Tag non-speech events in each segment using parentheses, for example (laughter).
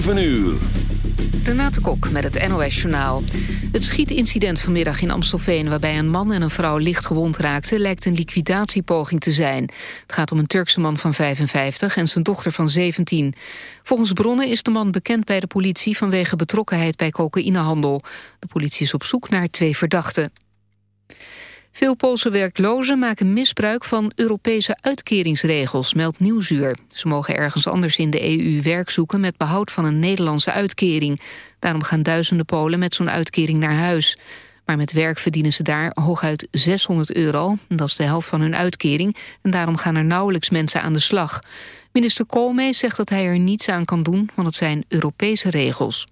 7 uur. Kok met het NOS Journaal. Het schietincident vanmiddag in Amstelveen... waarbij een man en een vrouw licht gewond raakten... lijkt een liquidatiepoging te zijn. Het gaat om een Turkse man van 55 en zijn dochter van 17. Volgens bronnen is de man bekend bij de politie... vanwege betrokkenheid bij cocaïnehandel. De politie is op zoek naar twee verdachten. Veel Poolse werklozen maken misbruik van Europese uitkeringsregels, meldt Nieuwsuur. Ze mogen ergens anders in de EU werk zoeken met behoud van een Nederlandse uitkering. Daarom gaan duizenden Polen met zo'n uitkering naar huis. Maar met werk verdienen ze daar hooguit 600 euro. Dat is de helft van hun uitkering en daarom gaan er nauwelijks mensen aan de slag. Minister Koolmees zegt dat hij er niets aan kan doen, want het zijn Europese regels.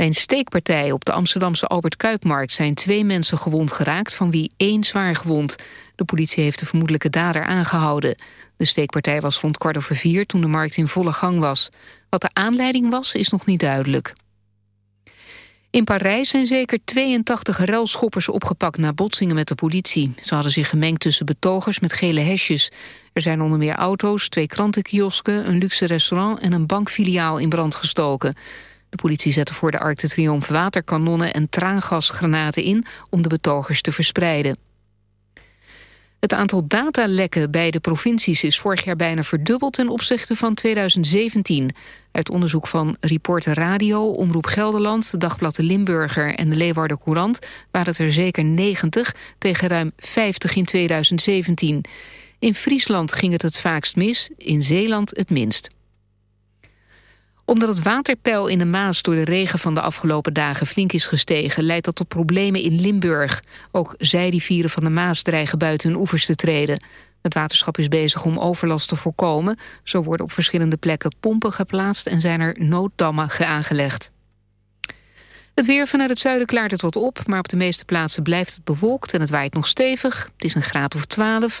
Bij een steekpartij op de Amsterdamse Albert Kuipmarkt zijn twee mensen gewond geraakt, van wie één zwaar gewond. De politie heeft de vermoedelijke dader aangehouden. De steekpartij was rond kwart over vier toen de markt in volle gang was. Wat de aanleiding was, is nog niet duidelijk. In Parijs zijn zeker 82 ruilschoppers opgepakt na botsingen met de politie. Ze hadden zich gemengd tussen betogers met gele hesjes. Er zijn onder meer auto's, twee krantenkiosken, een luxe restaurant en een bankfiliaal in brand gestoken. De politie zette voor de Arc de Triomphe waterkanonnen en traangasgranaten in om de betogers te verspreiden. Het aantal datalekken bij de provincies is vorig jaar bijna verdubbeld ten opzichte van 2017. Uit onderzoek van Reporter Radio, Omroep Gelderland, Dagblad de Limburger en de Leeuwarder Courant waren het er zeker 90 tegen ruim 50 in 2017. In Friesland ging het het vaakst mis, in Zeeland het minst omdat het waterpeil in de Maas door de regen van de afgelopen dagen flink is gestegen... leidt dat tot problemen in Limburg. Ook zijrivieren van de Maas dreigen buiten hun oevers te treden. Het waterschap is bezig om overlast te voorkomen. Zo worden op verschillende plekken pompen geplaatst... en zijn er nooddammen aangelegd. Het weer vanuit het zuiden klaart het wat op... maar op de meeste plaatsen blijft het bewolkt en het waait nog stevig. Het is een graad of 12.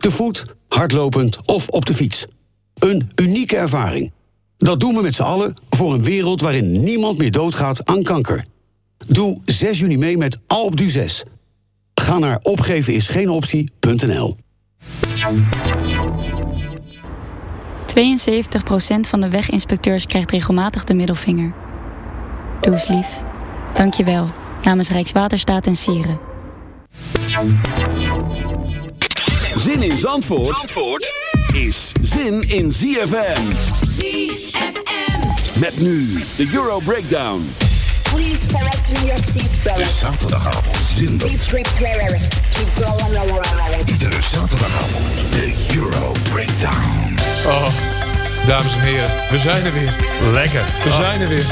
Te voet, hardlopend of op de fiets. Een unieke ervaring. Dat doen we met z'n allen voor een wereld waarin niemand meer doodgaat aan kanker. Doe 6 juni mee met Alp du 6. Ga naar opgevenisgeenoptie.nl 72% van de weginspecteurs krijgt regelmatig de middelvinger. Doe eens lief. Dank je wel. Namens Rijkswaterstaat en Sieren. Zin in Zandvoort, Zandvoort is zin in ZFM. ZFM. Met nu de Euro Breakdown. Please fasten your seatbelts. zaterdagavond uitzender. Iedere zaterdagavond de Euro Breakdown. Oh, dames en heren, we zijn er weer. Lekker. We Oh. zijn er weer.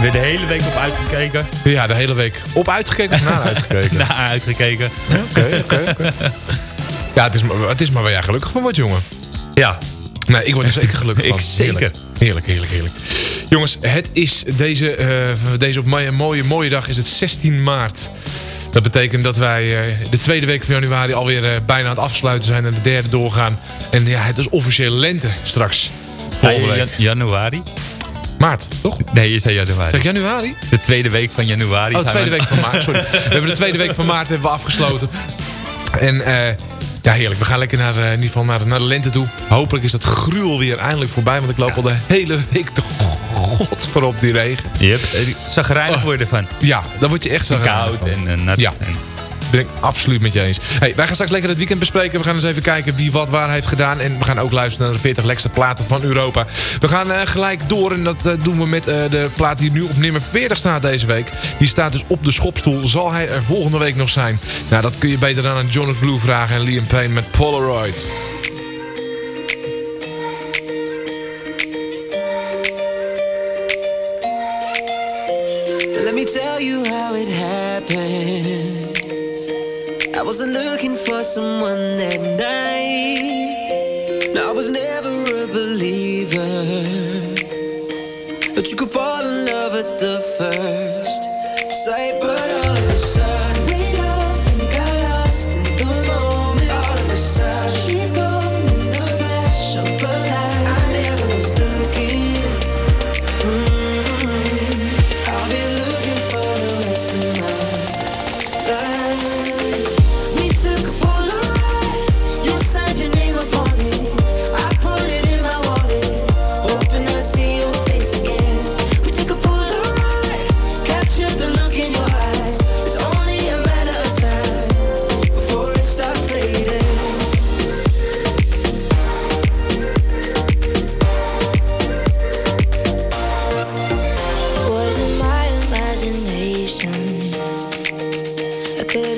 Weer de hele week op uitgekeken. Ja, de hele week. Op uitgekeken of naar uitgekeken? (laughs) Naar uitgekeken. Oké, oké, oké. (laughs) Ja, het is, maar, het is maar waar jij gelukkig van wordt, jongen. Ja. Nee, ik word er zeker gelukkig (laughs) Ik van. zeker. Heerlijk. Heerlijk, heerlijk. Jongens, het is deze, eh, deze op mooie, mooie, mooie dag is het 16 maart. Dat betekent dat wij eh, de tweede week van januari alweer eh, bijna aan het afsluiten zijn en de derde doorgaan. En ja, het is officieel lente straks. Volgende Ja, week. jan- januari? Maart, toch? Nee, je zei januari. Zeg ik januari? De tweede week van januari. Oh, de tweede we- week van maart, sorry. (laughs) We hebben de tweede week van maart hebben we afgesloten. En eh, ja, heerlijk. We gaan lekker naar, eh, in ieder geval naar, naar de lente toe. Hopelijk is dat gruwel weer eindelijk voorbij. Want ik loop al de hele week de god voor op die regen. Je hebt eh, zagrijnig worden van. Ja, dan word je echt zo Koud en eh, nat. Ja. En- Ben ik absoluut met je eens. Hey, wij gaan straks lekker het weekend bespreken. We gaan eens even kijken wie wat waar heeft gedaan. En we gaan ook luisteren naar de 40 lekkerste platen van Europa. We gaan eh, gelijk door en dat eh, doen we met eh, de plaat die nu op nummer 40 staat deze week. Die staat dus op de schopstoel. Zal hij er volgende week nog zijn? Nou, dat kun je beter dan aan Jonathan Blue vragen en Liam Payne met Polaroid.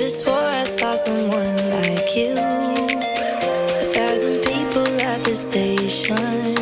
I could have swore I saw someone like you. A thousand people at the station.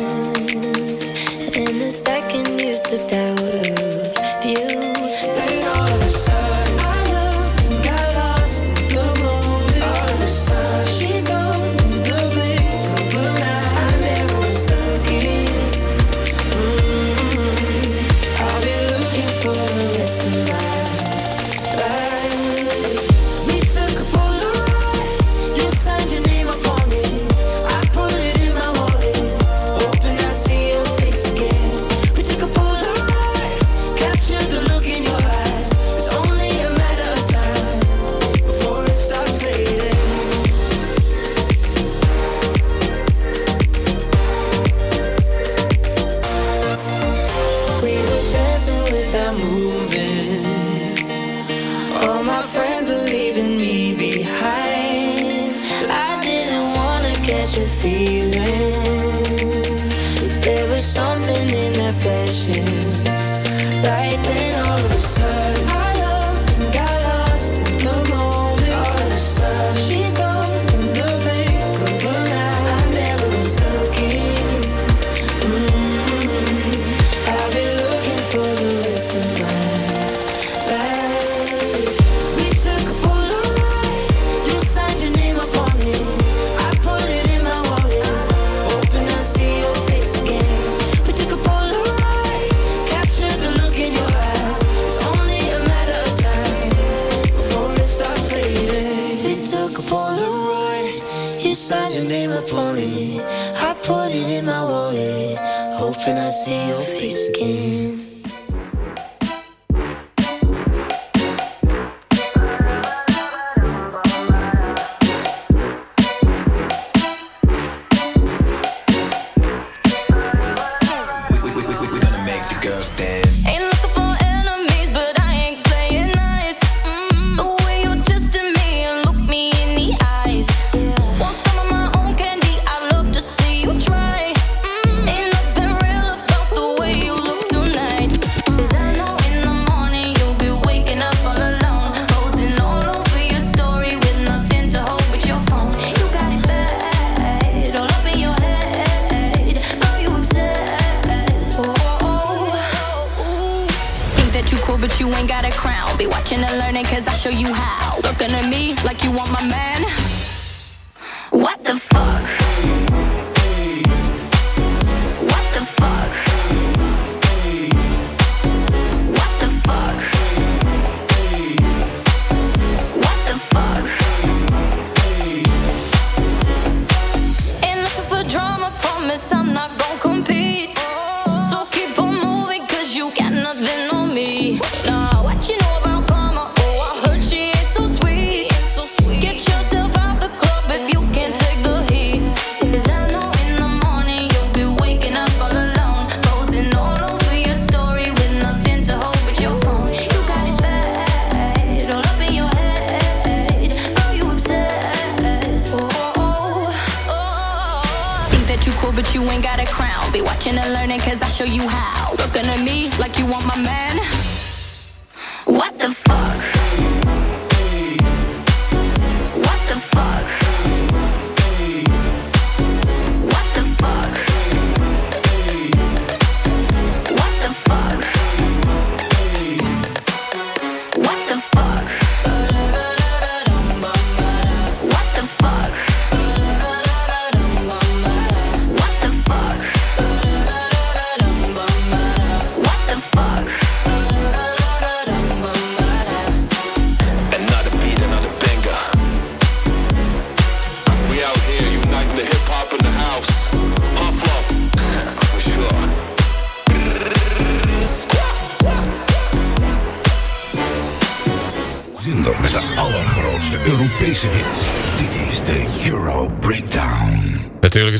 Hoping I'd see your face again.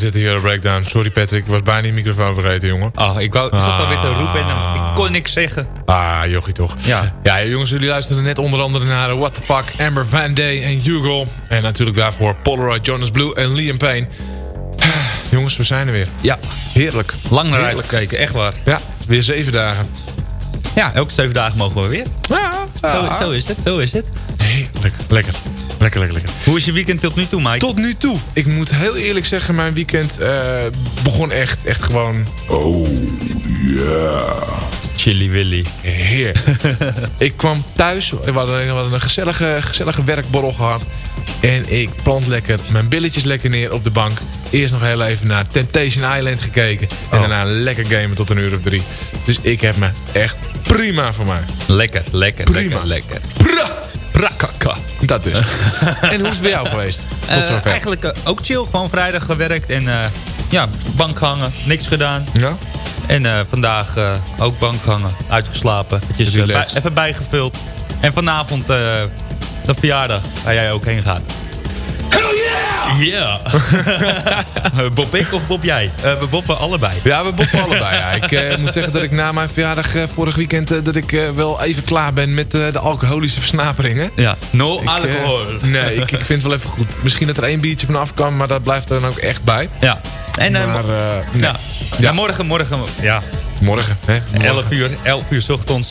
Is dit de Euro Breakdown. Sorry Patrick, ik was bijna die microfoon vergeten, jongen. Oh, ik, wou, ik zat alweer te roepen en dan- ik kon niks zeggen. Ah, jochie toch. Ja. Ja, jongens, jullie luisterden net onder andere naar What the Fuck, Amber Van Day en Hugo. En natuurlijk daarvoor Polaroid, Jonas Blue en Liam Payne. (sighs) Jongens, we zijn er weer. Ja. Heerlijk. Lang naar Heerlijk. uitgekeken, echt waar. Ja, weer zeven dagen. Ja, elke zeven dagen mogen we weer. Ja, Zo, zo is het, zo is het. Heerlijk. Lekker. Lekker, lekker, lekker. Hoe is je weekend tot nu toe, Mike? Tot nu toe. Ik moet heel eerlijk zeggen, mijn weekend eh, begon echt, echt gewoon... Oh, ja. Chili Willy. Heer. (laughs) ik kwam thuis, we hadden, we hadden een gezellige, gezellige werkborrel gehad. En ik plant lekker mijn billetjes lekker neer op de bank. Eerst nog heel even naar Temptation Island gekeken. En Oh. daarna lekker gamen tot een uur of drie. Dus ik heb me echt prima vermaakt. Lekker, lekker, Prima. lekker, lekker. Pra! Prakaka. Dat dus. (laughs) en hoe is het bij jou geweest? Tot Eh, zover. eigenlijk eh, ook chill. Gewoon vrijdag gewerkt en eh, ja, bank gehangen. Niks gedaan. Ja? En vandaag ook bank gehangen. Uitgeslapen. Eventjes, bij- even bijgevuld. En vanavond de verjaardag waar jij ook heen gaat. Yeah! (laughs) Yeah! Bob ik of Bob jij? Eh, we boppen allebei. Ja, we boppen allebei. Ja. Ik eh, moet zeggen dat ik na mijn verjaardag eh, vorig weekend... eh, dat ik eh, wel even klaar ben met eh, de alcoholische versnaperingen. Ja, no Ik, eh, alcohol. nee, ik, ik vind het wel even goed. Misschien dat er één biertje vanaf kan, maar dat blijft er dan ook echt bij. Ja. En eh, maar, eh, nee. ja. Ja, morgen, morgen, ja, Morgen, hè? Morgen. 11 uur, 11 uur 's ochtends.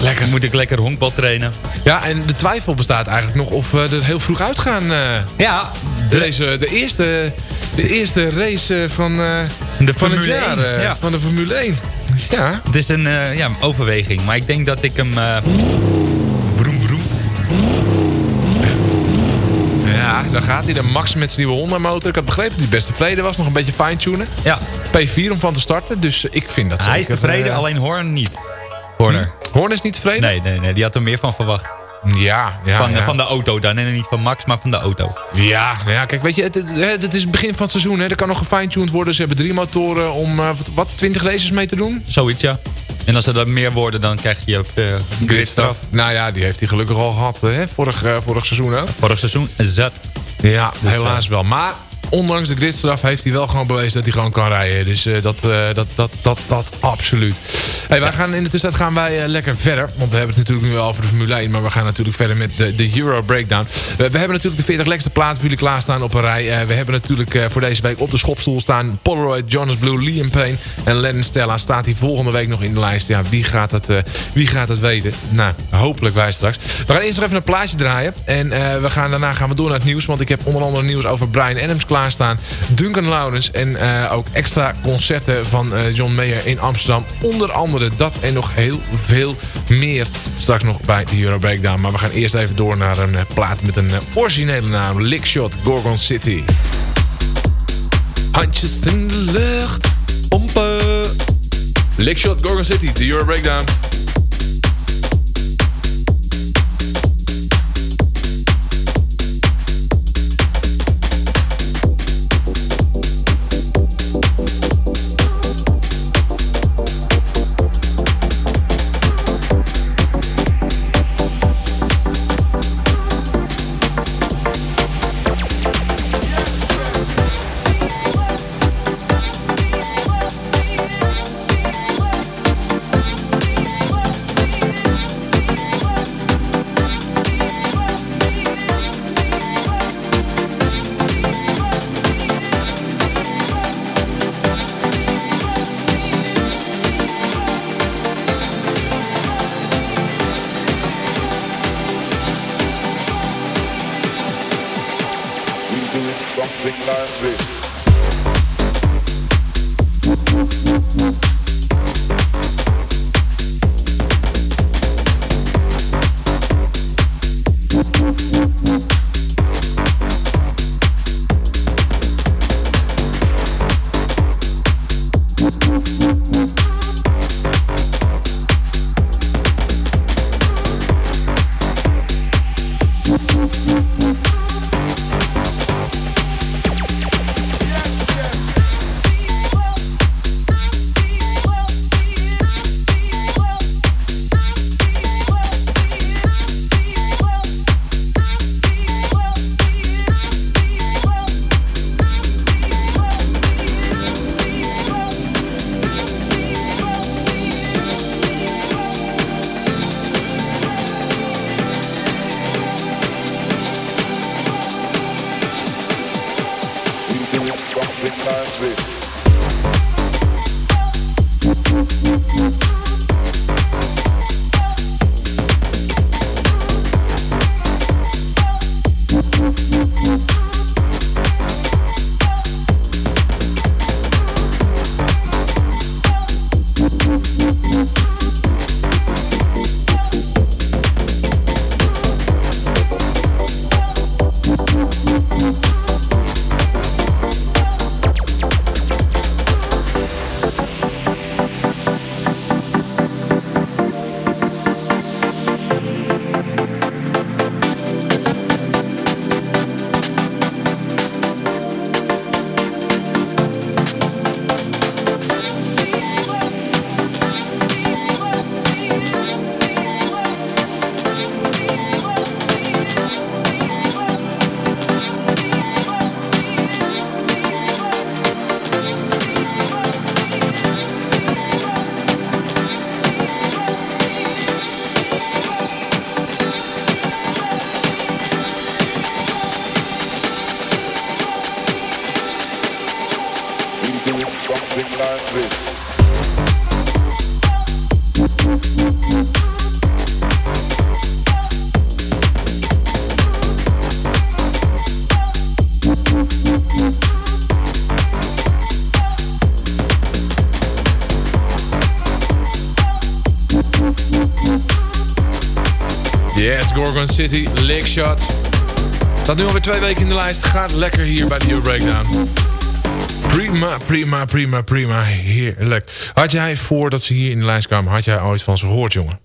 Lekker. Moet ik lekker honkbal trainen. Ja, en de twijfel bestaat eigenlijk nog of we er heel vroeg uitgaan. eh Ja. Deze, de, eerste, de eerste race eh, van, eh, De van het Formule jaar. 1, eh, ja. Van de Formule 1. (laughs) Ja. Het is een eh, ja, overweging, maar ik denk dat ik hem... eh vroom, vroom. Ja, dan gaat hij. De Max met zijn nieuwe Honda motor. Ik had begrepen dat hij best tevreden was. Nog een beetje fine-tunen. Ja, P4 om van te starten. Dus ik vind dat hij is zeker, tevreden, eh, alleen Horn niet. Horner. Horn is niet tevreden? Nee, nee, nee, die had er meer van verwacht. Ja, ja, van, ja. van de auto dan. En niet van Max, maar van de auto. Ja, ja, kijk, weet je, het, het, het is het begin van het seizoen. Hè. Er kan nog gefine-tuned worden. Ze hebben drie motoren om, eh, wat, wat, 20 races mee te doen? Zoiets, ja. En als er dan meer worden, dan krijg je uh, gridstraf. Nou ja, die heeft hij gelukkig al gehad, hè, vorig, eh, vorig seizoen ook. Vorig seizoen zat. Ja, helaas wel. Maar ondanks de gridstraf heeft hij wel gewoon bewezen dat hij gewoon kan rijden. Dus eh, dat, eh, dat, dat, dat, dat absoluut. Hey, wij gaan in de tussentijd gaan wij eh, lekker verder. Want we hebben het natuurlijk nu wel over de Formule 1. Maar we gaan natuurlijk verder met de, de Euro Breakdown. We hebben natuurlijk de 40 lekkerste platen voor jullie klaarstaan op een rij. We hebben natuurlijk voor deze week op de schopstoel staan... Polaroid, Jonas Blue, Liam Payne en Lennon Stella. Staat hij volgende week nog in de lijst. Ja, wie gaat eh, wie gaat het weten? Nou, hopelijk wij straks. We gaan eerst nog even een plaatje draaien. En we gaan, daarna gaan we door naar het nieuws. Want ik heb onder andere nieuws over Brian Adams klaar klaarstaan. Duncan Lawrence en eh, ook extra concerten van eh, John Mayer in Amsterdam. Onder andere dat en nog heel veel meer. Straks nog bij de Euro Breakdown. Maar we gaan eerst even door naar een eh, plaat met een originele naam. Lickshot Gorgon City. Handjes in de lucht, pompen. Lickshot Gorgon City, de Euro Breakdown. Gorgon City, Lickshot. Staat nu alweer twee weken in de lijst. Gaat lekker hier bij de Breakdown. Prima, prima, prima, prima. Heerlijk. Had jij, voordat ze hier in de lijst kwamen, had jij ooit van ze gehoord, jongen?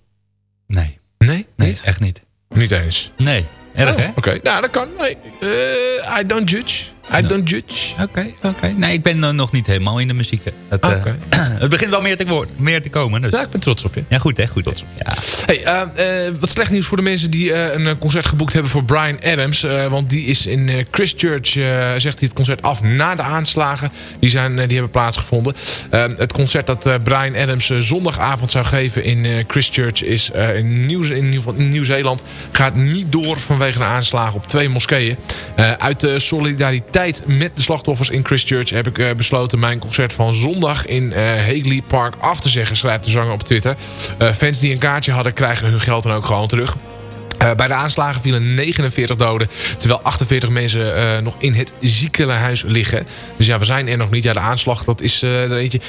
Nee. Nee? Nee, echt niet. Niet eens? Nee. Erg, Oh, hè? Oké, nou dat kan. Nee. Eh, I don't judge. I don't judge. Oké, oké. Nee, ik ben nog niet helemaal in de muziek. Het, eh, Oké. (clears throat) het begint wel meer te, meer te komen. Dus. Ja, ik ben trots op je. Ja, goed hè. Goed, trots op. Ja. Hey, eh, eh, wat slecht nieuws voor de mensen die een concert geboekt hebben voor Brian Adams. want die is in Christchurch, zegt hij het concert af na de aanslagen. Die, zijn, die hebben plaatsgevonden. Eh, het concert dat Brian Adams zondagavond zou geven in Christchurch is in Nieuw- in Nieuw- in Nieuw-Zeeland. gaat niet door vanwege de aanslagen op twee moskeeën. Uit de solidariteit met de slachtoffers in Christchurch heb ik eh, besloten mijn concert van zondag in eh Hagley Park af te zeggen, schrijft de zanger op Twitter. Eh, fans die een kaartje hadden krijgen hun geld dan ook gewoon terug. Eh, bij de aanslagen vielen 49 doden, terwijl 48 mensen eh, nog in het ziekenhuis liggen. Dus ja, we zijn er nog niet. Ja, de aanslag, dat is er eentje.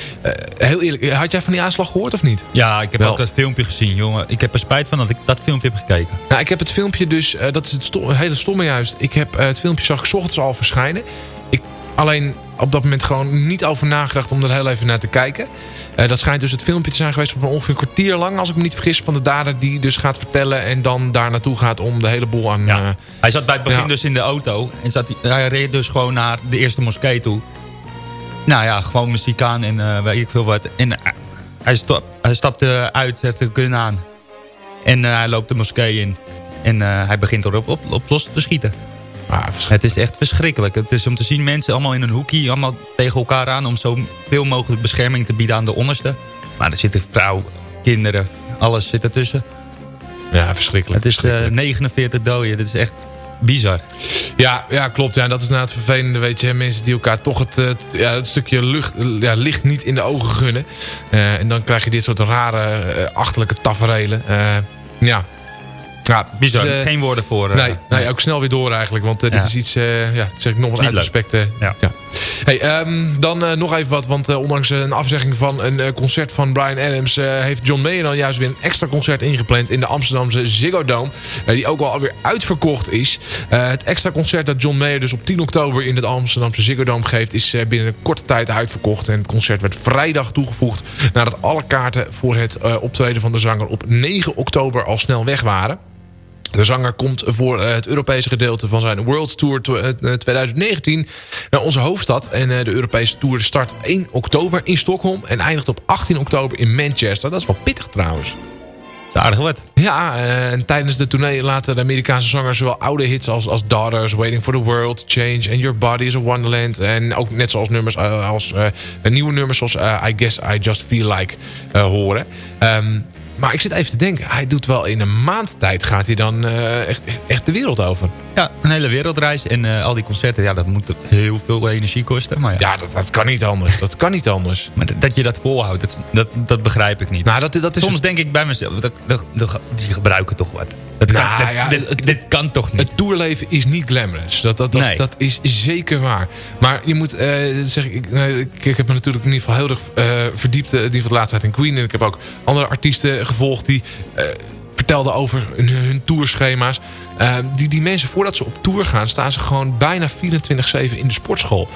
Heel eerlijk, had jij van die aanslag gehoord of niet? Ja, ik heb Wel. ook dat filmpje gezien, jongen. Ik heb er spijt van dat ik dat filmpje heb gekeken. Nou, ik heb het filmpje dus, dat is het sto- hele stomme juist. Ik heb het filmpje zag ik ochtends al verschijnen. Ik alleen op dat moment gewoon niet over nagedacht om er heel even naar te kijken. Eh, dat schijnt dus het filmpje te zijn geweest van ongeveer een kwartier lang, als ik me niet vergis, van de dader die dus gaat vertellen en dan daar naartoe gaat om de hele boel aan... eh, Hij zat bij het begin Ja. dus in de auto. En zat, hij- reed dus gewoon naar de eerste moskee toe. Nou ja, gewoon muziek aan en eh, weet ik veel wat. En hij, sta- hij stapte uit, zette de gun aan. En hij loopt de moskee in. En hij begint erop op, op los te schieten. Het is echt verschrikkelijk. Het is om te zien mensen allemaal in een hoekje, allemaal tegen elkaar aan... om zo veel mogelijk bescherming te bieden aan de onderste. Maar er zitten vrouwen, kinderen, alles zit ertussen. Ja, verschrikkelijk. Het is eh, 49 doden. Dit is echt bizar. Ja, ja, klopt. Ja, dat is na het vervelende, weet je. Mensen die elkaar toch het, eh, het, ja, het stukje lucht, ja, licht niet in de ogen gunnen. Eh, en dan krijg je dit soort rare, eh, achterlijke taferelen. Eh, ja. Ja. Bizar. is, eh, Geen woorden voor. eh, nee, nee, ook snel weer door eigenlijk. Want eh, dit is iets, ja, dat zeg ik nogmaals uit respect. ja. Hey, ehm, dan nog even wat, want ondanks een afzegging van een concert van Brian Adams... heeft John Mayer dan juist weer een extra concert ingepland in de Amsterdamse Ziggo Dome. die ook al alweer uitverkocht is. Het extra concert dat John Mayer dus op 10 oktober in het Amsterdamse Ziggo Dome geeft... is binnen een korte tijd uitverkocht. En het concert werd vrijdag toegevoegd nadat alle kaarten voor het optreden van de zanger op 9 oktober al snel weg waren. De zanger komt voor eh, het Europese gedeelte van zijn World Tour tw- eh, 2019 naar onze hoofdstad. En eh, de Europese Tour start 1 oktober in Stockholm en eindigt op 18 oktober in Manchester. Dat is wel pittig trouwens. is aardig wat. Ja, eh, en tijdens de tournee laten de Amerikaanse zangers zowel oude hits als, als Daughters, Waiting for the World, Change and Your Body is a Wonderland. En ook net zoals nummers eh, als eh, nieuwe nummers zoals eh, I Guess I Just Feel Like eh, horen. Ehm, maar ik zit even te denken, hij doet wel in een maand tijd gaat hij dan eh, echt, echt de wereld over. Ja, een hele wereldreis en eh, al die concerten, ja, dat moet heel veel energie kosten. Maar ja, Ja, dat, dat kan niet anders. Dat kan niet anders. (laughs) Maar dat- je dat volhoudt, dat, dat, dat begrijp ik niet. Nou, dat, dat is Soms denk ik bij mezelf, dat- die gebruiken toch wat. Dat kan, Nou, ja, dit, kan toch niet? Het tourleven is niet glamorous. Dat, dat, dat, Nee. dat is zeker waar. Maar je moet, eh, zeg ik, ik, ik, ik heb me natuurlijk in ieder geval heel erg eh, verdiept. eh, in ieder geval de laatste tijd in Queen. En ik heb ook andere artiesten gevolgd die vertelden over hun, hun tourschema's. Die, die mensen, voordat ze op tour gaan, staan ze gewoon bijna 24-7 in de sportschool.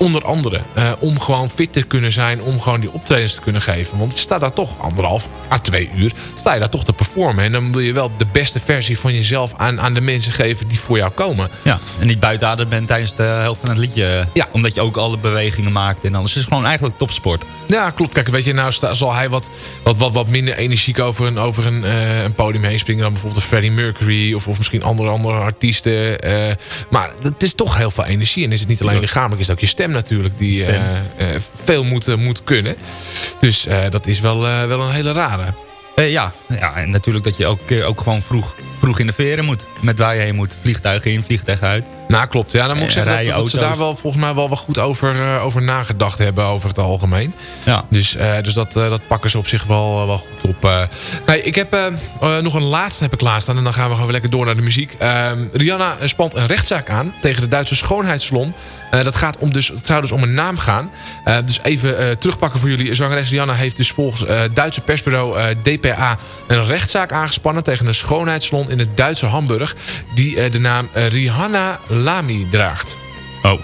Onder andere. eh, om gewoon fit te kunnen zijn. Om gewoon die optredens te kunnen geven. Want je staat daar toch anderhalf à twee uur. Sta je daar toch te performen. En dan wil je wel de beste versie van jezelf aan, aan de mensen geven die voor jou komen. Ja, en niet buiten adem bent tijdens de helft van het liedje. Ja. Omdat je ook alle bewegingen maakt en alles. Het is gewoon eigenlijk topsport. Ja, klopt. Kijk, weet je, nou zal hij wat, wat, wat, wat minder energiek over een, over een, eh, een podium heen springen dan bijvoorbeeld Freddie Mercury of, of misschien andere, andere artiesten. eh, maar het is toch heel veel energie. En is het niet alleen lichamelijk, is het ook je stem natuurlijk die eh, eh, veel moet, eh, moet kunnen. Dus dat is wel, wel een hele rare. Ja. ja, en natuurlijk dat je elke keer ook gewoon vroeg, vroeg in de veren moet. Met waar je heen moet. Vliegtuigen in, vliegtuigen uit. Nou, klopt. Ja, dan moet ik Eh, zeggen dat, ze daar wel volgens mij wel, wel goed over, eh, over nagedacht hebben over het algemeen. Ja. Dus, eh, dus dat, dat pakken ze op zich wel, wel goed op. Nee, ik heb nog een laatste heb ik klaarstaan en dan gaan we gewoon lekker door naar de muziek. Ehm, Rihanna spant een rechtszaak aan tegen de Duitse schoonheidssalon. Dat gaat om dus, het zou dus om een naam gaan. Dus even terugpakken voor jullie. Zangeres Rihanna heeft dus volgens Duitse persbureau DPA een rechtszaak aangespannen tegen een schoonheidssalon in het Duitse Hamburg. Die eh, de naam eh, Rihanna Lamy draagt. Oh.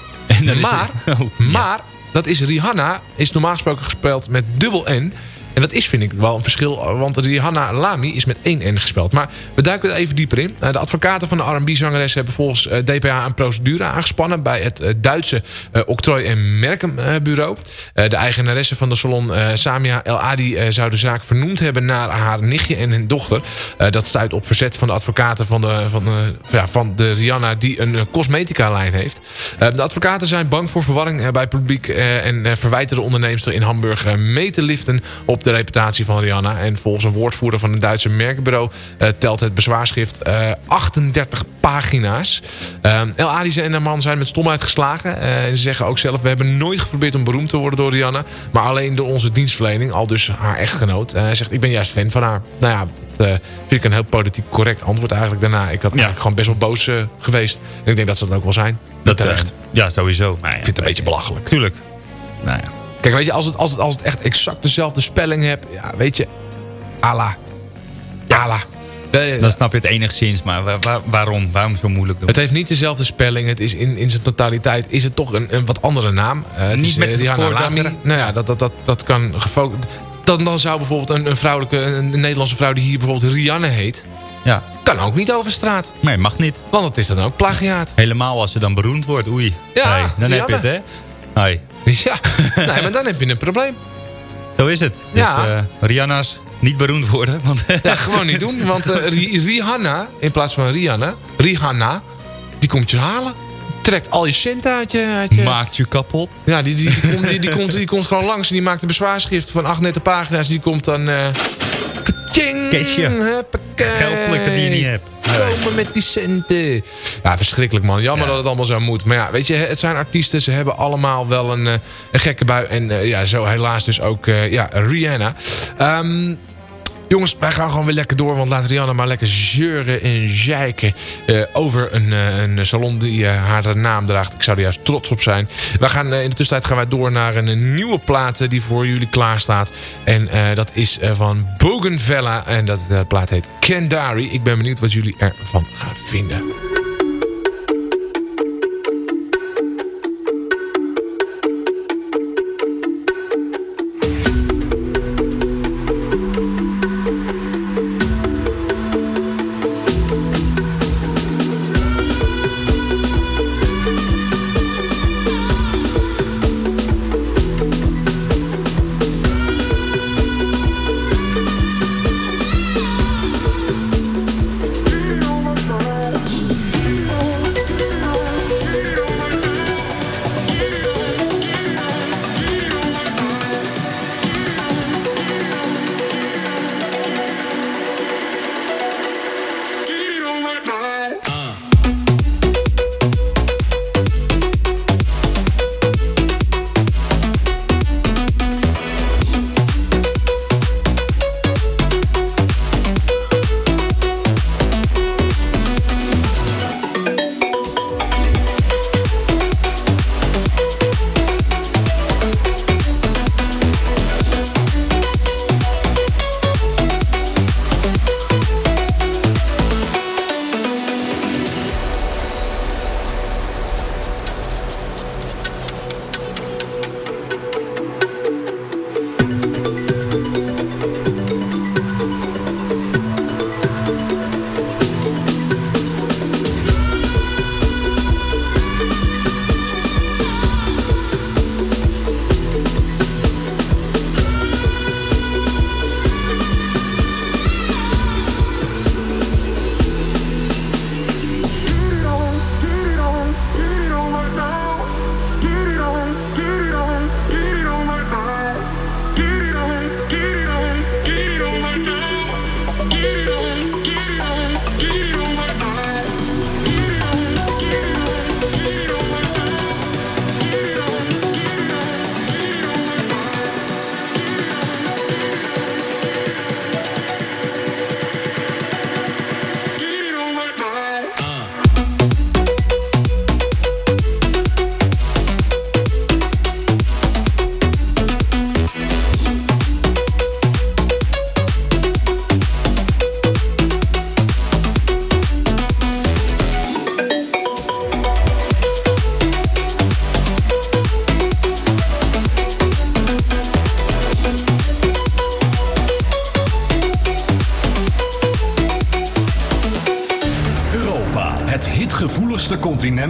Maar, (laughs) maar dat is Rihanna, is normaal gesproken gespeeld met dubbel N. En dat is, vind ik, wel een verschil. Want Rihanna Lamy is met één N gespeld. Maar we duiken er even dieper in. Eh, De advocaten van de R&B-zangeres hebben volgens eh, DPA een procedure aangespannen... bij het eh, Duitse octrooi- en merkenbureau. De eigenaresse van de salon, Samia El Adi... zou de zaak vernoemd hebben naar haar nichtje en hun dochter. Dat stuit op verzet van de advocaten van de, van de, van de Rihanna... die een cosmetica-lijn heeft. De advocaten zijn bang voor verwarring bij publiek... en verwijten de onderneemster in Hamburg mee te liften... op de reputatie van Rihanna. En volgens een woordvoerder van het Duitse merkenbureau... eh, telt het bezwaarschrift eh, 38 pagina's. Eh, El Adi en haar man zijn met stomheid geslagen. Eh, en ze zeggen ook zelf... we hebben nooit geprobeerd om beroemd te worden door Rihanna... maar alleen door onze dienstverlening, al dus haar echtgenoot. En hij zegt, ik ben juist fan van haar. Nou ja, eh, vind ik een heel politiek correct antwoord eigenlijk daarna. Ik had eigenlijk gewoon best wel boos eh, geweest. En ik denk dat ze dat ook wel zijn. Dat terecht. ja, sowieso. Maar ja, ik vind het een beetje belachelijk. Tuurlijk. Nou ja. Kijk, weet je, als het, als het, als het echt exact dezelfde spelling hebt... Ja, weet je... Allah. Allah. Dan snap je het enigszins, maar waar- waar- waarom? Waarom zo moeilijk doen? Het heeft niet dezelfde spelling. Het is in, in zijn totaliteit is het toch een, een wat andere naam. Eh, het Niet is, met het Rihanna. Nou ja, dat, dat, dat, dat kan gefocust... Dan, dan zou bijvoorbeeld een, een vrouwelijke, een, een Nederlandse vrouw die hier bijvoorbeeld Rianne heet... Ja. Kan ook niet over straat. Nee, mag niet. Want het is dan ook plagiaat. Helemaal als ze dan beroemd wordt, oei. Ja, Hey, dan heb je het, hè? Hey. (laughs) Ja, nee, maar dan heb je een probleem. Zo is het. Dus, Ja. eh, Rihanna's niet beroemd worden. Want (laughs) Ja, gewoon niet doen. Want eh, Ri- Rihanna, in plaats van Rihanna, Rihanna, die komt je halen. Trekt al je centen uit je... Uit je Maakt je kapot. Ja, die, die, die, komt, die, die, komt, die komt gewoon langs en die maakt een bezwaarschrift van acht nette pagina's. Die komt dan... Kaching! Cashje. Geldelijke die je niet hebt. Komen met die centen. Ja, verschrikkelijk man. Jammer dat het allemaal zo moet. Maar ja, weet je, het zijn artiesten. Ze hebben allemaal wel een, eh, een gekke bui. En eh, ja, zo helaas dus ook eh, ja, Rihanna. Ehm, jongens, wij gaan gewoon weer lekker door. Want laat Rihanna maar lekker zeuren en zeiken eh, over een, eh, een salon die eh, haar naam draagt. Ik zou er juist trots op zijn. Wij gaan, in de tussentijd gaan wij door naar een, nieuwe plaat die voor jullie klaar staat. En dat is van Bougainvillea. En dat, de plaat heet Kendari. Ik ben benieuwd wat jullie ervan gaan vinden.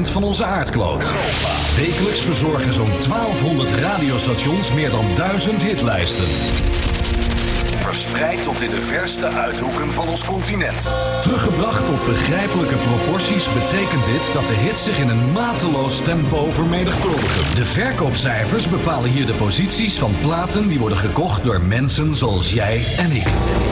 Van onze aardkloot. Wekelijks verzorgen zo'n 1200 radiostations meer dan 1000 hitlijsten. Verspreid tot in de verste uithoeken van ons continent. Teruggebracht tot begrijpelijke proporties betekent dit dat de hits zich in een mateloos tempo vermenigvuldigen. De verkoopcijfers bepalen hier de posities van platen die worden gekocht door mensen zoals jij en ik.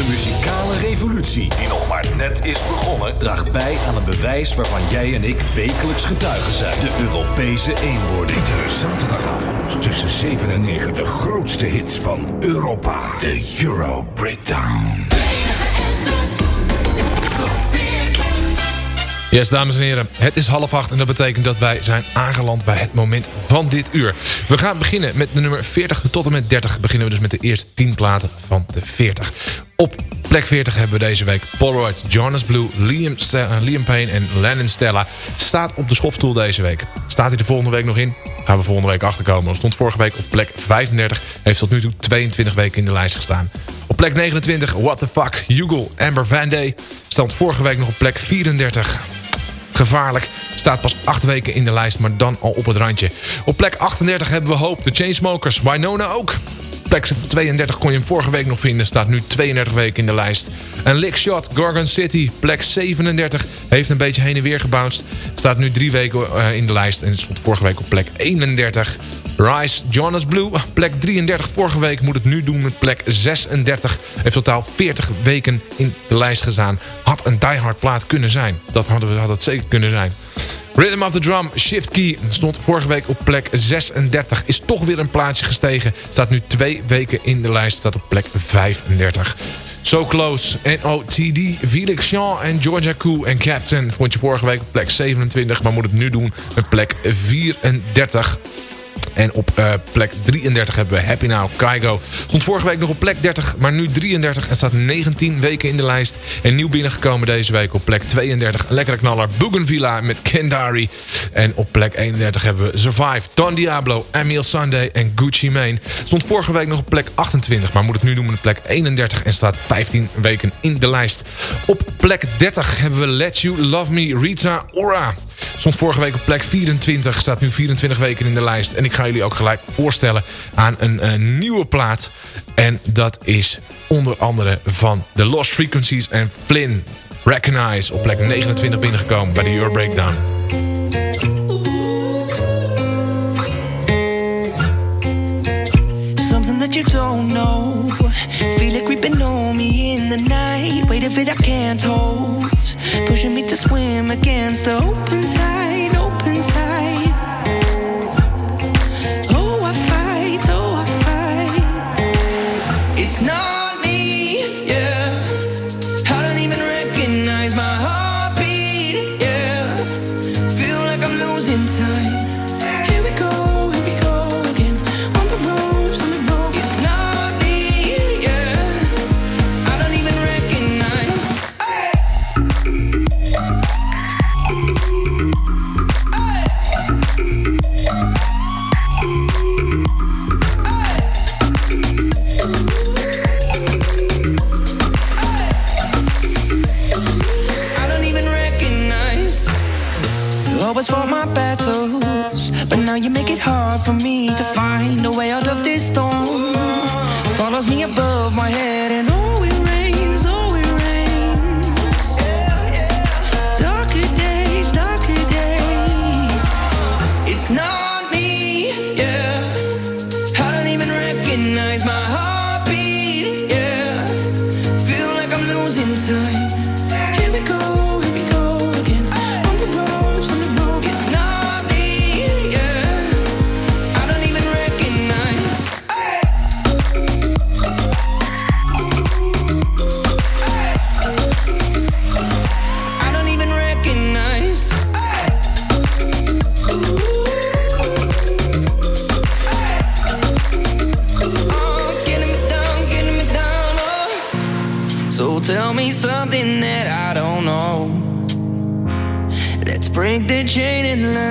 De muzikale revolutie, die nog maar net is begonnen, draagt bij aan een bewijs waarvan jij en ik wekelijks getuigen zijn: de Europese eenwording. Iedere zaterdagavond tussen 7 en 9 de grootste hits van Europa. De Euro Breakdown. Yes, dames en heren, het is half acht en dat betekent dat wij zijn aangeland bij het moment van dit uur. We gaan beginnen met de nummer 40 tot en met 30. Beginnen we dus met de eerste 10 platen van de 40. Op plek 40 hebben we deze week Polaroid, Jonas Blue, Liam, uh, Liam Payne en Lennon Stella. Staat op de schopstoel deze week. Staat hij de volgende week nog in? Gaan we volgende week achterkomen. Stond vorige week op plek 35. Heeft tot nu toe 22 weken in de lijst gestaan. Op plek 29, What the Fuck, Hugo Amber Van Day. Stond vorige week nog op plek 34 gevaarlijk. Staat pas 8 weken in de lijst, maar dan al op het randje. Op plek 38 hebben we Hoop, de Chainsmokers, Winona ook. Plek 32 kon je hem vorige week nog vinden. Staat nu 32 weken in de lijst. En Lickshot, Gorgon City, plek 37. Heeft een beetje heen en weer gebounced. Staat nu drie weken uh, in de lijst. En stond vorige week op plek 31. Rise, Jonas Blue, plek 33 vorige week. Moet het nu doen met plek 36. Heeft totaal 40 weken in de lijst gestaan. Had een diehard plaat kunnen zijn. Dat hadden we, had het zeker kunnen zijn. Rhythm of the Drum, Shift Key, stond vorige week op plek 36. Is toch weer een plaatsje gestegen. Staat nu twee weken in de lijst. Staat op plek 35. So Close, NOTD, Felix Jean en Georgia Koo en Captain... vond je vorige week op plek 27, maar moet het nu doen met plek 34. En op uh, plek 33 hebben we Happy Now, Kaigo. Stond vorige week nog op plek 30, maar nu 33. En staat 19 weken in de lijst. En nieuw binnengekomen deze week op plek 32. Een lekkere knaller, Bougainvillea met Kendari. En op plek 31 hebben we Survive, Don Diablo, Emil Sunday en Gucci Mane. Stond vorige week nog op plek 28, maar moet het nu doen met plek 31. En staat 15 weken in de lijst. Op plek 30 hebben we Let You Love Me, Rita Ora. Stond vorige week op plek 24. Staat nu 24 weken in de lijst. En ik ga jullie ook gelijk voorstellen aan een, een nieuwe plaat. En dat is onder andere van The Lost Frequencies en Flynn. Recognize op plek 29 binnengekomen bij de Euro Breakdown. That you don't know Feel it creeping on me in the night Weight of it I can't hold Pushing me to swim against the open tide,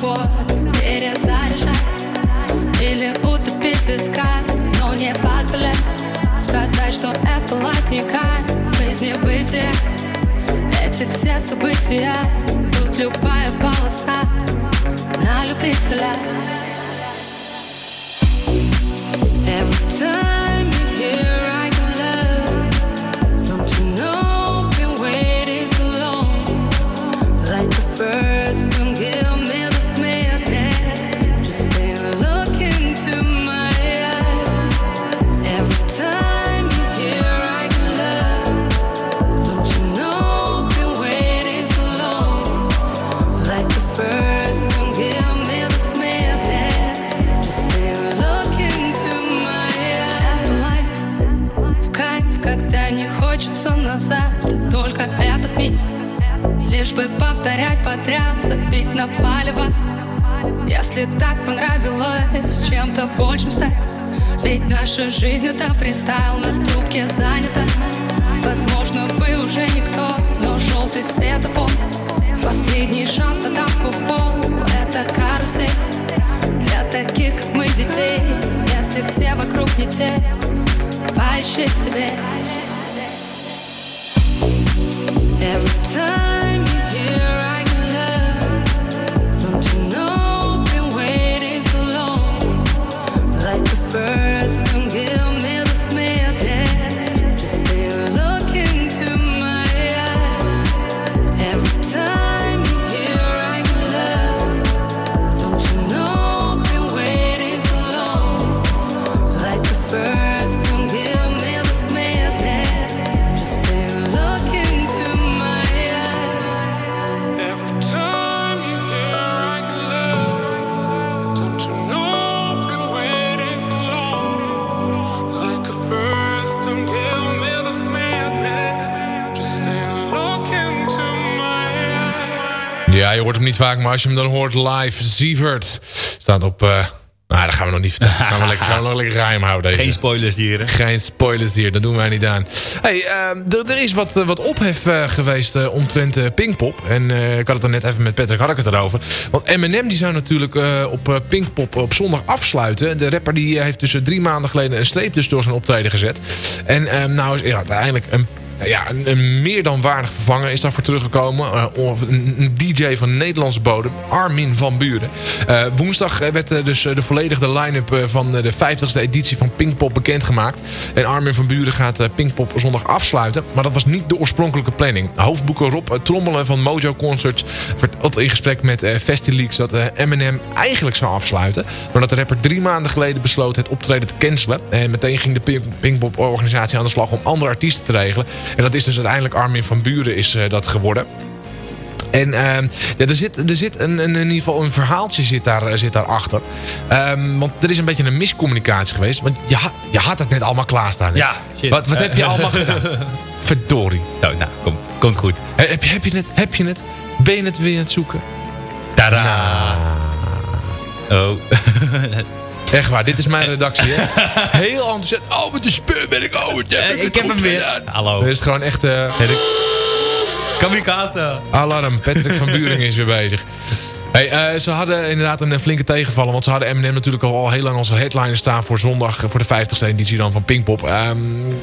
Любовь, перезаряжай Или утопить в песках, но не позволяй Сказать, что это лайф не кайф, жизнь не бытие Эти все события, на палево. Если так понравилось чем-то большим стать Ведь наша жизнь это фристайл, на трубке занята Возможно, вы уже никто, но желтый светофор. Последний шанс на тапку в пол Это карусель. Для таких, как мы, детей Если все вокруг не те Поищи себе. Every time niet vaak, maar als je hem dan hoort live, Sievert staat op... eh nou, dat gaan we nog niet vertellen. Gaan we lekker, gaan we nog lekker geheim houden. Deze. Geen spoilers hier. hè? Geen spoilers hier, dat doen wij niet aan. Hey, ehm, er- is wat, eh, wat ophef eh, geweest omtrent Pinkpop. En ik had het er net even met Patrick had ik het erover. Want Eminem die zou natuurlijk op Pinkpop op zondag afsluiten. De rapper die heeft dus eh, drie maanden geleden een streep dus door zijn optreden gezet. En ehm, nou is er uiteindelijk een ja, een, meer dan waardig vervanger is daarvoor teruggekomen. Eh, een, DJ van Nederlandse bodem, Armin van Buren. Eh, woensdag werd eh, dus eh, de volledige line-up van de 50ste editie van Pinkpop bekendgemaakt. En Armin van Buren gaat Pinkpop zondag afsluiten. Maar dat was niet de oorspronkelijke planning. Hoofdboeker Rob Trommelen van Mojo Concerts vertelt in gesprek met FestiLeaks dat Eminem eigenlijk zou afsluiten. Maar dat de rapper drie maanden geleden besloot het optreden te cancelen. En meteen ging de Pink- Pinkpop organisatie aan de slag om andere artiesten te regelen. En dat is dus uiteindelijk Armin van Buren is eh, dat geworden. En ehm, ja, er zit, er zit een, een, in ieder geval een verhaaltje zit daar, eh, zit daar achter. Ehm, want er is een beetje een miscommunicatie geweest. Want je, ha- je had het net allemaal klaarstaan. hè? Ja, shit. Wat, wat heb je Eh, allemaal gedaan? (laughs) Verdorie. Nou, nou kom, komt goed. He- Heb je, heb je het? Heb je het? Ben je het weer aan het zoeken? Tada! Oh. (laughs) Echt waar, dit is mijn redactie, hè? (laughs) Heel enthousiast. Oh, met de speur ben ik. Ja, Eh, ik heb hem weer. Hallo. Het is gewoon echt... eh Kamikaze. Alarm, Patrick van Buringen is weer bezig. Hey, eh, ze hadden inderdaad een flinke tegenvallen. Want ze hadden Eminem natuurlijk al, heel lang als headliner staan voor zondag. eh, Voor de 50ste editie dan van Pinkpop. Ehm,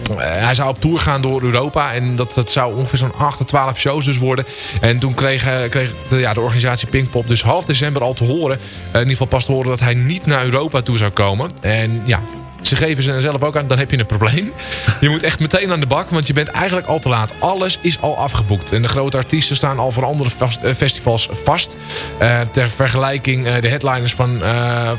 eh, hij zou op tour gaan door Europa. En dat, dat zou ongeveer zo'n 8 tot 12 shows dus worden. En toen kreeg, eh, kreeg de, ja, de organisatie Pinkpop dus half december al te horen. eh, in ieder geval pas te horen dat hij niet naar Europa toe zou komen. En ja... Ze geven ze zelf ook aan, dan heb je een probleem. Je moet echt meteen aan de bak, want je bent eigenlijk al te laat. Alles is al afgeboekt. En de grote artiesten staan al voor andere eh, festivals vast. Eh, ter vergelijking, eh, de headliners van,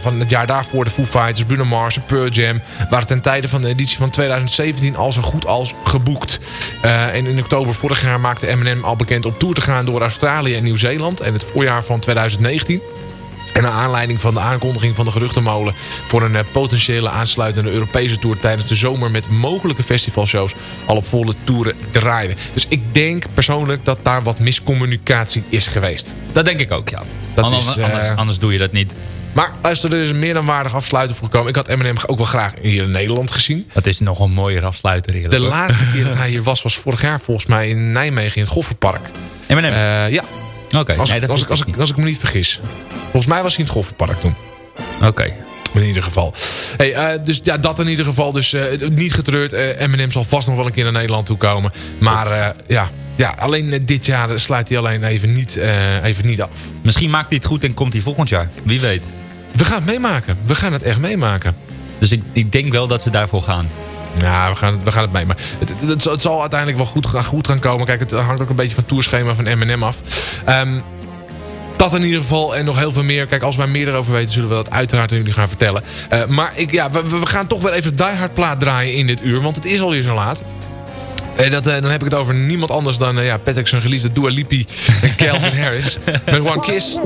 van het jaar daarvoor... de Foo Fighters, Bruno Mars Pearl Jam... waren ten tijde van de editie van 2017 al zo goed als geboekt. En in oktober vorig jaar maakte Eminem al bekend op tour te gaan... door Australië en Nieuw-Zeeland. En het voorjaar van 2019... En naar aanleiding van de aankondiging van de geruchtenmolen... voor een eh, potentiële aansluitende Europese tour tijdens de zomer... met mogelijke festivalshows al op volle toeren draaien. Dus ik denk persoonlijk dat daar wat miscommunicatie is geweest. Dat denk ik ook, ja. Dat anders, is, eh, anders, doe je dat niet. Maar luister, er is een meer dan waardig afsluiter voor gekomen. Ik had Eminem ook wel graag hier in Nederland gezien. Dat is nog een mooier afsluiter. De laatste keer dat hij (laughs) hier was, was vorig jaar volgens mij in Nijmegen in het Gofferpark. Eminem? Uh, eh, ja. Oké. Als, als, als, als, ik me niet vergis. Volgens mij was hij in het golfpark toen. Oké. In ieder geval. Hey, eh, dus ja, dat in ieder geval. Dus eh, niet getreurd. Uh, Eminem zal vast nog wel een keer naar Nederland toe komen. Maar ja, ja, alleen dit jaar sluit hij alleen even niet, even niet af. Misschien maakt hij het goed en komt hij volgend jaar. Wie weet. We gaan het meemaken. We gaan het echt meemaken. Dus ik, ik denk wel dat ze daarvoor gaan. Ja, we gaan, we gaan het mee. Maar het, het, zal uiteindelijk wel goed, goed gaan komen. Kijk, het hangt ook een beetje van het toerschema van M&M af. Ehm, dat in ieder geval en nog heel veel meer. Kijk, als wij meer erover weten, zullen we dat uiteraard aan jullie gaan vertellen. Eh, maar ik, ja, we, we, gaan toch weer even Die Hard plaat draaien in dit uur. Want het is alweer zo laat. En dat, eh, dan heb ik het over niemand anders dan eh, ja, Patrick zijn geliefde Dua Lipi en Calvin Harris. Met One Kiss.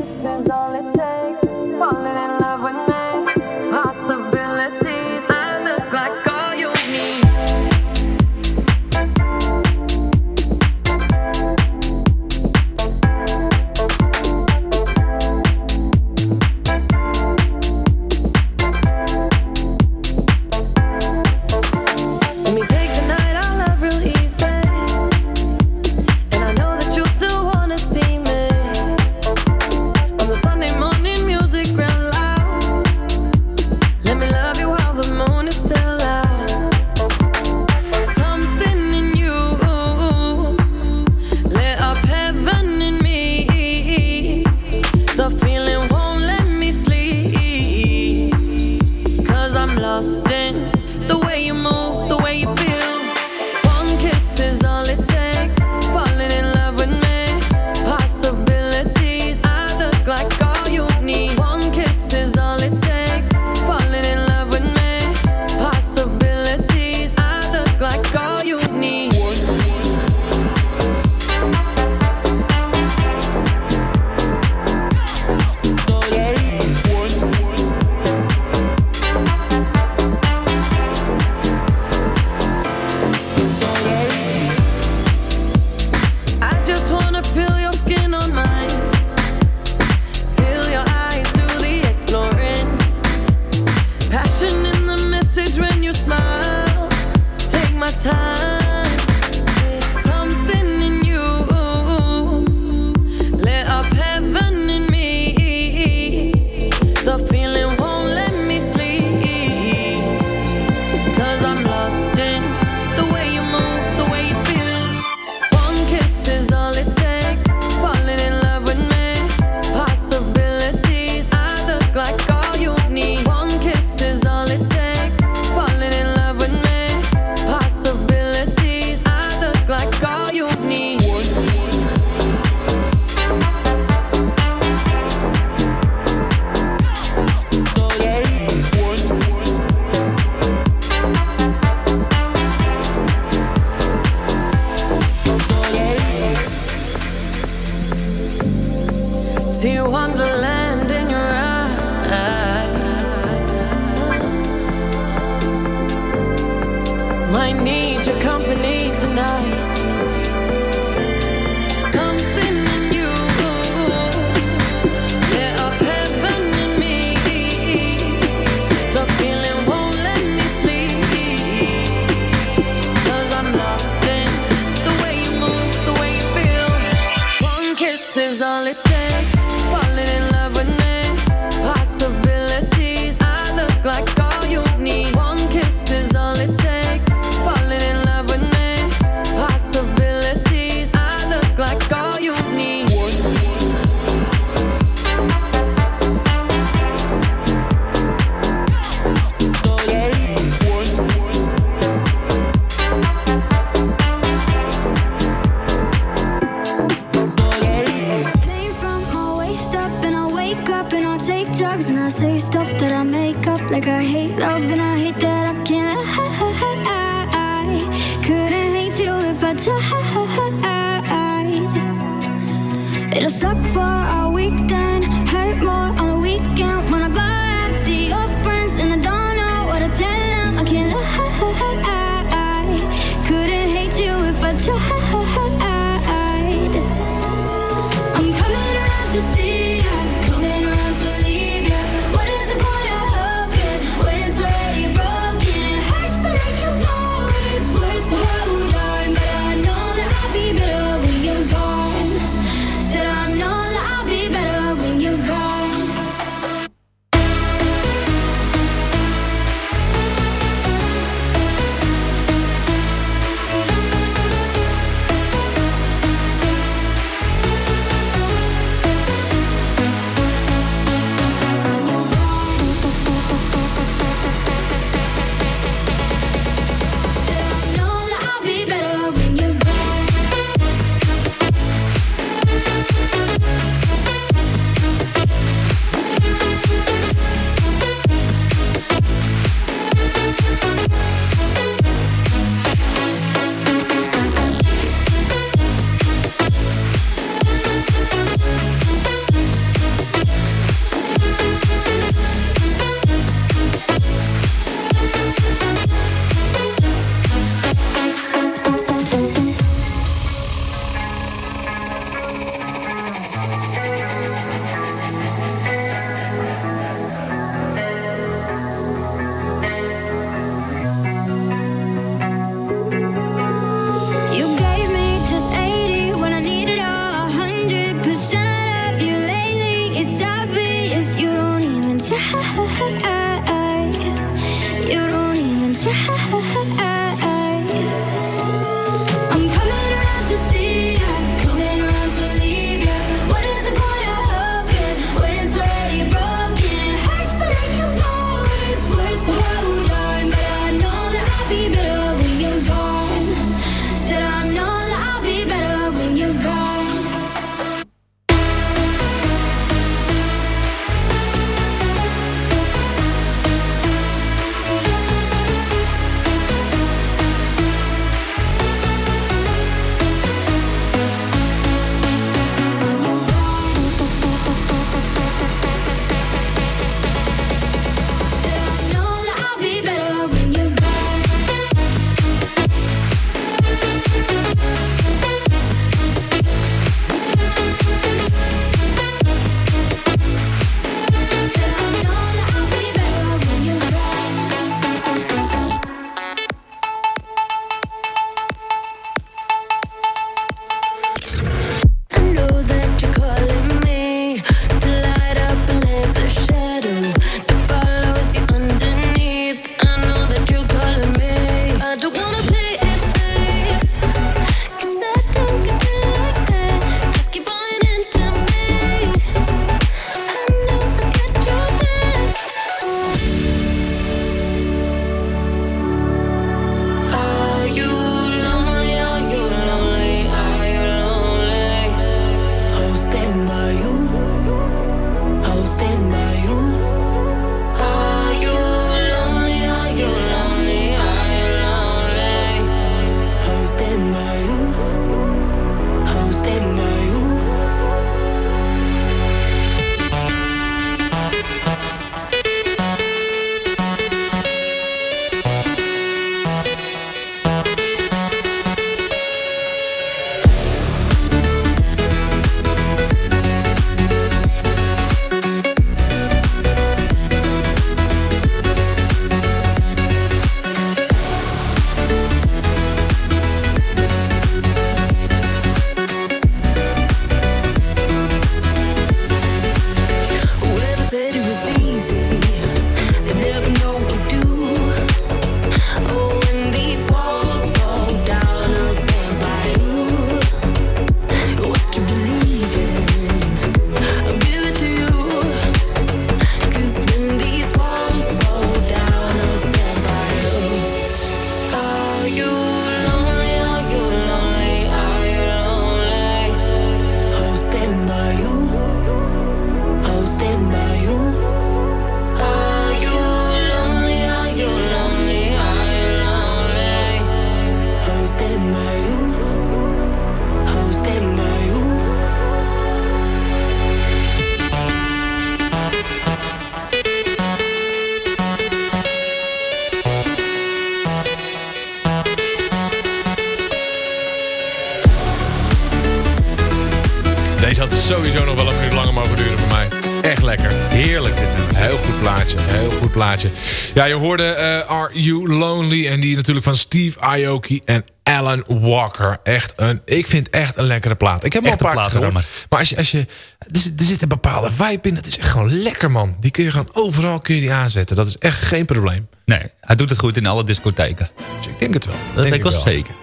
Sowieso nog wel een minuut langer mogen duren voor mij. Echt lekker. Heerlijk dit nummer. Heel goed plaatje. Heel goed plaatje. Ja, je hoorde eh, Are You Lonely? En die natuurlijk van Steve Aoki en Alan Walker. Echt een, ik vind echt een lekkere plaat. Ik heb hem al een paar keer gehoord. Maar als je, als je, er, zit, er zit een bepaalde vibe in. Dat is echt gewoon lekker, man. Die kun je gewoon overal kun je die aanzetten. Dat is echt geen probleem. Nee, hij doet het goed in alle discotheken. Dus ik denk het wel. Dat denk denk ik wel. zeker.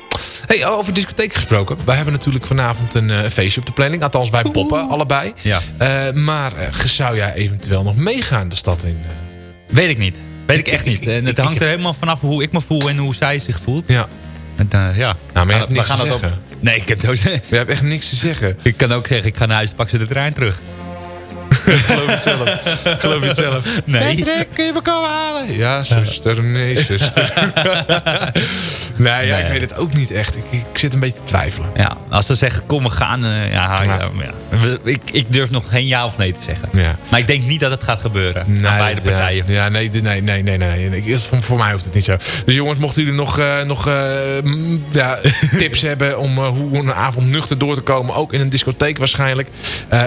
Hey, over discotheek gesproken. Wij hebben natuurlijk vanavond een eh, feestje op de planning. Althans, wij poppen allebei. Ja. Eh, maar eh, zou jij eventueel nog meegaan de stad in? Weet ik niet. Weet ik echt niet. En het hangt er helemaal vanaf hoe ik me voel en hoe zij zich voelt. Ja. En, ja. Nou, maar je We hebt niks gaan te dat zeggen. Nee, ik heb het ook... Je hebt echt niks te zeggen. Ik kan ook zeggen, ik ga naar huis, pak ze de trein terug. (laughs) Geloof het zelf? Geloof het zelf? Nee. Patrick, kun je me komen halen? Ja, zuster. Nee, zuster. (laughs) nee, ja, ik weet het ook niet echt. Ik, ik zit een beetje te twijfelen. Ja, als ze zeggen, kom we gaan, eh, ja, ja, Ik, ik durf nog geen ja of nee te zeggen. Ja. Maar ik denk niet dat het gaat gebeuren. Nee, aan beide dat- partijen. Ja, nee, nee, nee, nee, nee. voor, voor mij hoeft het niet zo. Dus jongens, mochten jullie nog, eh, nog eh, ja, (laughs) tips hebben om hoe een avond nuchter door te komen. Ook in een discotheek waarschijnlijk.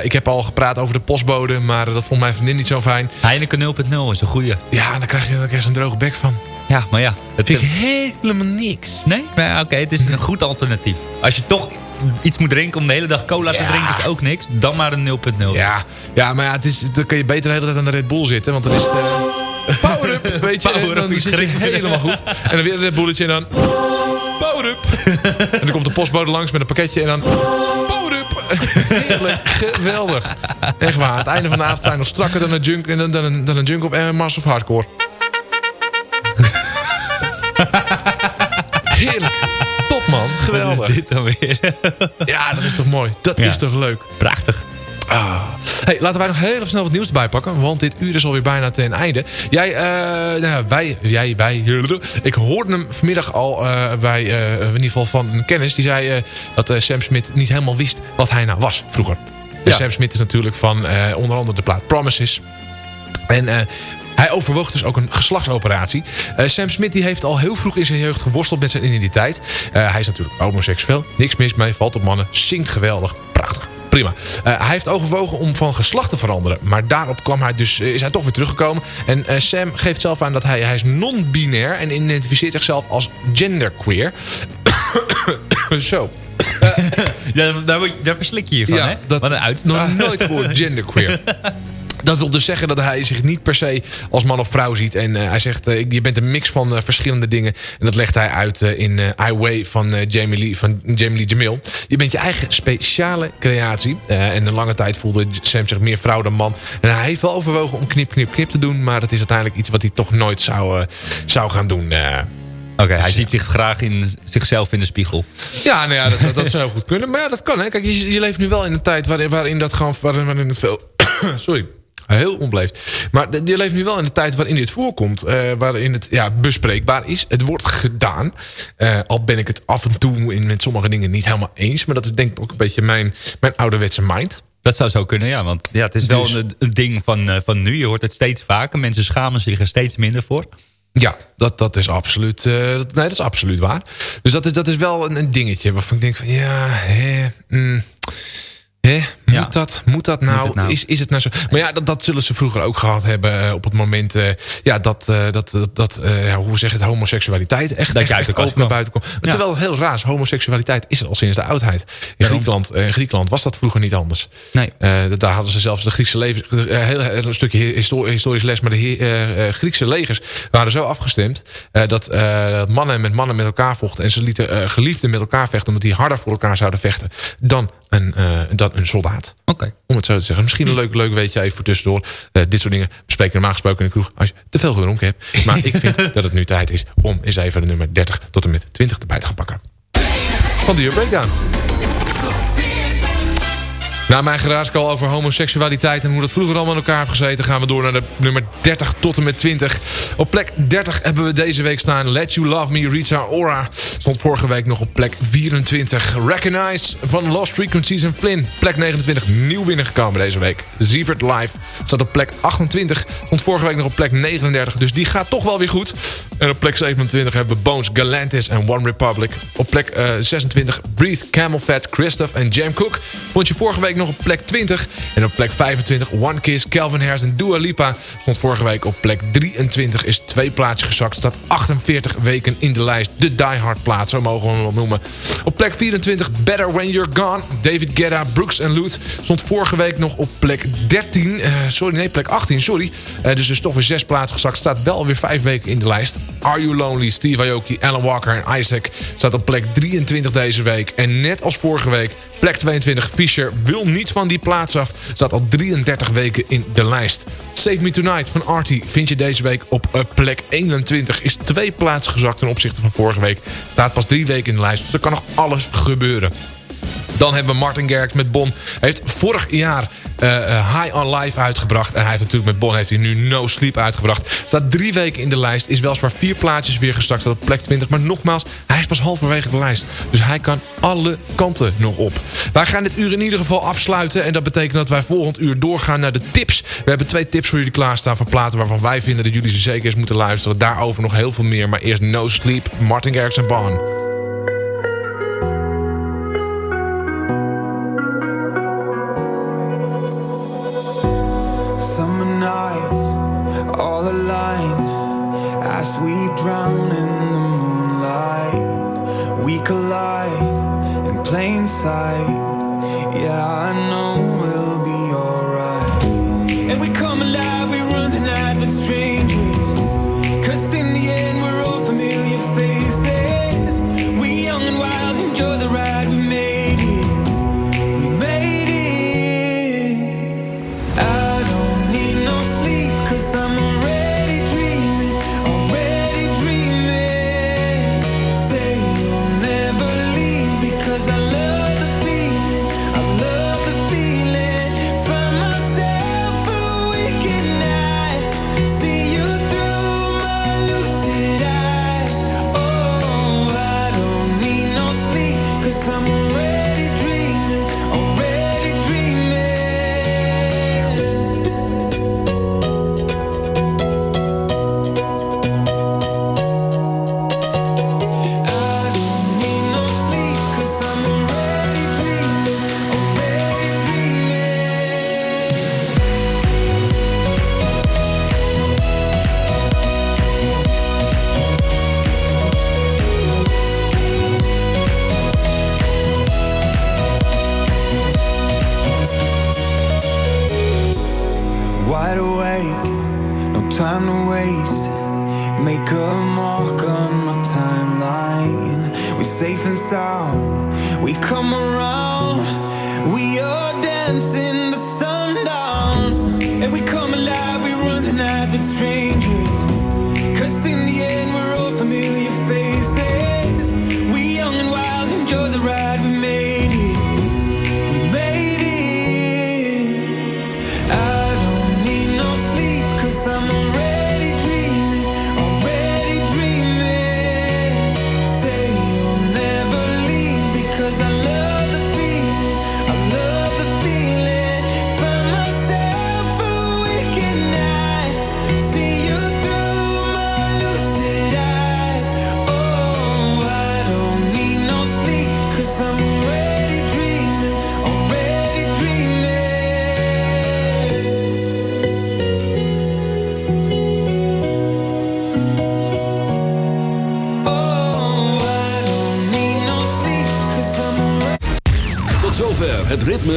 Ik heb al gepraat over de postbode, maar dat vond mijn vriendin niet zo fijn. Heineken 0.0 is een goeie. Ja, dan krijg je, dan krijg je zo'n droge bek van. Ja, maar ja. Het Vind ik helemaal niks. Nee? Maar oké, het is een goed alternatief. Als je toch iets moet drinken om de hele dag cola te drinken, is ook niks. Dan maar een 0.0. Ja, ja maar ja, het is, dan kun je beter de hele tijd aan de Red Bull zitten. Want dan is het... eh, power up, (laughs) weet je. Power dan zit je schrik. helemaal goed. En dan weer een Red Bulletje en dan... Power up. (laughs) en dan komt de postbode langs met een pakketje en dan... Heerlijk, geweldig. Echt waar, het einde van de avond zijn nog strakker dan een junk, dan, dan, dan een junk op Mars of Hardcore. (laughs) Heerlijk. Top man, geweldig. Wat is dit dan weer? Ja, dat is toch mooi. Dat Ja. is toch leuk. Prachtig. Ah. Hey, laten wij nog heel even snel wat nieuws erbij pakken. Want dit uur is alweer bijna ten einde. Jij, eh, nou ja, wij, jij, wij. (laughs) Ik hoorde hem vanmiddag al eh, bij, eh, in ieder geval van een kennis. Die zei dat Sam Smith niet helemaal wist wat hij nou was vroeger. Dus Ja. Sam Smith is natuurlijk van onder andere de plaat Promises. En hij overwoog dus ook een geslachtsoperatie. Sam Smith die heeft al heel vroeg in zijn jeugd geworsteld met zijn identiteit. Hij is natuurlijk homoseksueel. Niks mis mee, valt op mannen. Zingt geweldig. Prachtig. Prima. Eh, hij heeft overwogen om van geslacht te veranderen. Maar daarop kwam hij dus, eh, is hij toch weer teruggekomen. En eh, Sam geeft zelf aan dat hij, hij is non-binair... en identificeert zichzelf als genderqueer. (coughs) Zo. (coughs) Ja, daar, daar verslik je je van, Ja, hè? dat Wat een uit. nog (laughs) nooit gehoord, genderqueer. (laughs) Dat wil dus zeggen dat hij zich niet per se als man of vrouw ziet. En eh, hij zegt, eh, je bent een mix van eh, verschillende dingen. En dat legt hij uit in eh I Way van, Jamie Lee, van Jamie Lee Jamil. Je bent je eigen speciale creatie. En een lange tijd voelde Sam zich meer vrouw dan man. En hij heeft wel overwogen om knip, knip, knip te doen. Maar dat is uiteindelijk iets wat hij toch nooit zou, zou gaan doen. Oké, hij ziet zich graag in zichzelf in de spiegel. Ja, nou ja, dat, dat, dat zou goed kunnen. Maar ja, dat kan. Hè. Kijk, je, je leeft nu wel in een tijd waarin, waarin dat gewoon... Waarin, waarin het veel... (coughs) Sorry. Heel onbeleefd. Maar de- je leeft nu wel in een tijd waarin dit voorkomt. eh, waarin het ja, bespreekbaar is. Het wordt gedaan. Eh, al ben ik het af en toe in, met sommige dingen niet helemaal eens. Maar dat is denk ik ook een beetje mijn, mijn ouderwetse mind. Dat zou zo kunnen, ja. Want ja, het is wel Dus- een, een ding van, eh, van nu. Je hoort het steeds vaker. Mensen schamen zich er steeds minder voor. Ja, dat, dat is absoluut. nee, dat is absoluut waar. Dus dat is, dat is wel een, een dingetje waarvan ik denk van ja, hè, mm, hè, moet, Ja. dat, moet dat nou? nou? Is, is het nou zo? Maar ja, dat, dat zullen ze vroeger ook gehad hebben eh, op het moment eh, ja, dat, eh, dat, dat, dat ja, hoe zeg je het, homoseksualiteit echt, Dat echt, uit de kast naar buiten. Ja. Terwijl het heel raar is, homoseksualiteit is er al sinds de oudheid. In. Griekenland, in Griekenland was dat vroeger niet anders. Nee. Daar hadden ze zelfs de Griekse levens, eh, heel, een stukje histo- historisch les, maar de Griekse legers waren zo afgestemd dat mannen met mannen met elkaar vochten en ze lieten geliefden met elkaar vechten omdat die harder voor elkaar zouden vechten dan een, eh, dan een soldaat. Oké. Om het zo te zeggen. Misschien een leuk, leuk weetje even voor tussendoor. Eh, dit soort dingen bespreken normaal gesproken in de kroeg als je te veel gedronken hebt. Maar ik vind (laughs) dat het nu tijd is om eens even de nummer 30 tot en met 20 erbij te gaan pakken. Van de Breakdown. Na mijn geraaskal over homoseksualiteit en hoe dat vroeger allemaal in elkaar heeft gezeten... gaan we door naar de nummer 30 tot en met 20. Op plek 30 hebben we deze week staan Let You Love Me, Rita Ora. Stond vorige week nog op plek 24. Recognize van Lost Frequencies en Flynn. Plek 29, nieuw binnengekomen deze week. Sievert Live staat op plek 28. Stond vorige week nog op plek 39. Dus die gaat toch wel weer goed. En op plek 27 hebben we Bones, Galantis en One Republic. Op plek eh, 26 Breathe, Camel Fat, Christoph en Jam Cook. Vond je vorige week nog op plek 20. En op plek 25 One Kiss, Calvin Harris en Dua Lipa. Stond vorige week op plek 23. Is twee plaatsjes gezakt. Staat 48 weken in de lijst. De Die Hard plaat, zo mogen we hem noemen. Op plek 24 Better When You're Gone. David Guetta, Brooks en Loot. Stond vorige week nog op plek 13. eh, sorry, nee, plek 18, sorry. Eh, dus is toch weer zes plaatsen gezakt. Staat wel weer vijf weken in de lijst. Are You Lonely, Steve Aoki, Alan Walker en Isaac... staat op plek 23 deze week. En net als vorige week, plek 22, Fisher wil niet van die plaats af. Staat al 33 weken in de lijst. Save Me Tonight van Artie vind je deze week op eh, plek 21. Is twee plaatsen gezakt ten opzichte van vorige week. Staat pas drie weken in de lijst, dus er kan nog alles gebeuren. Dan hebben we Martin Garrix met Bon. Hij heeft vorig jaar eh, eh, High on Life uitgebracht. En hij heeft natuurlijk met Bon heeft hij nu No Sleep uitgebracht. Staat drie weken in de lijst. Is weliswaar vier plaatsjes weer gestart. Op plek 20. Maar nogmaals, hij is pas halverwege de lijst. Dus hij kan alle kanten nog op. Wij gaan dit uur in ieder geval afsluiten. En dat betekent dat wij volgend uur doorgaan naar de tips. We hebben twee tips voor jullie klaarstaan van platen... waarvan wij vinden dat jullie ze zeker eens moeten luisteren. Daarover nog heel veel meer. Maar eerst No Sleep, Martin Garrix en Bon.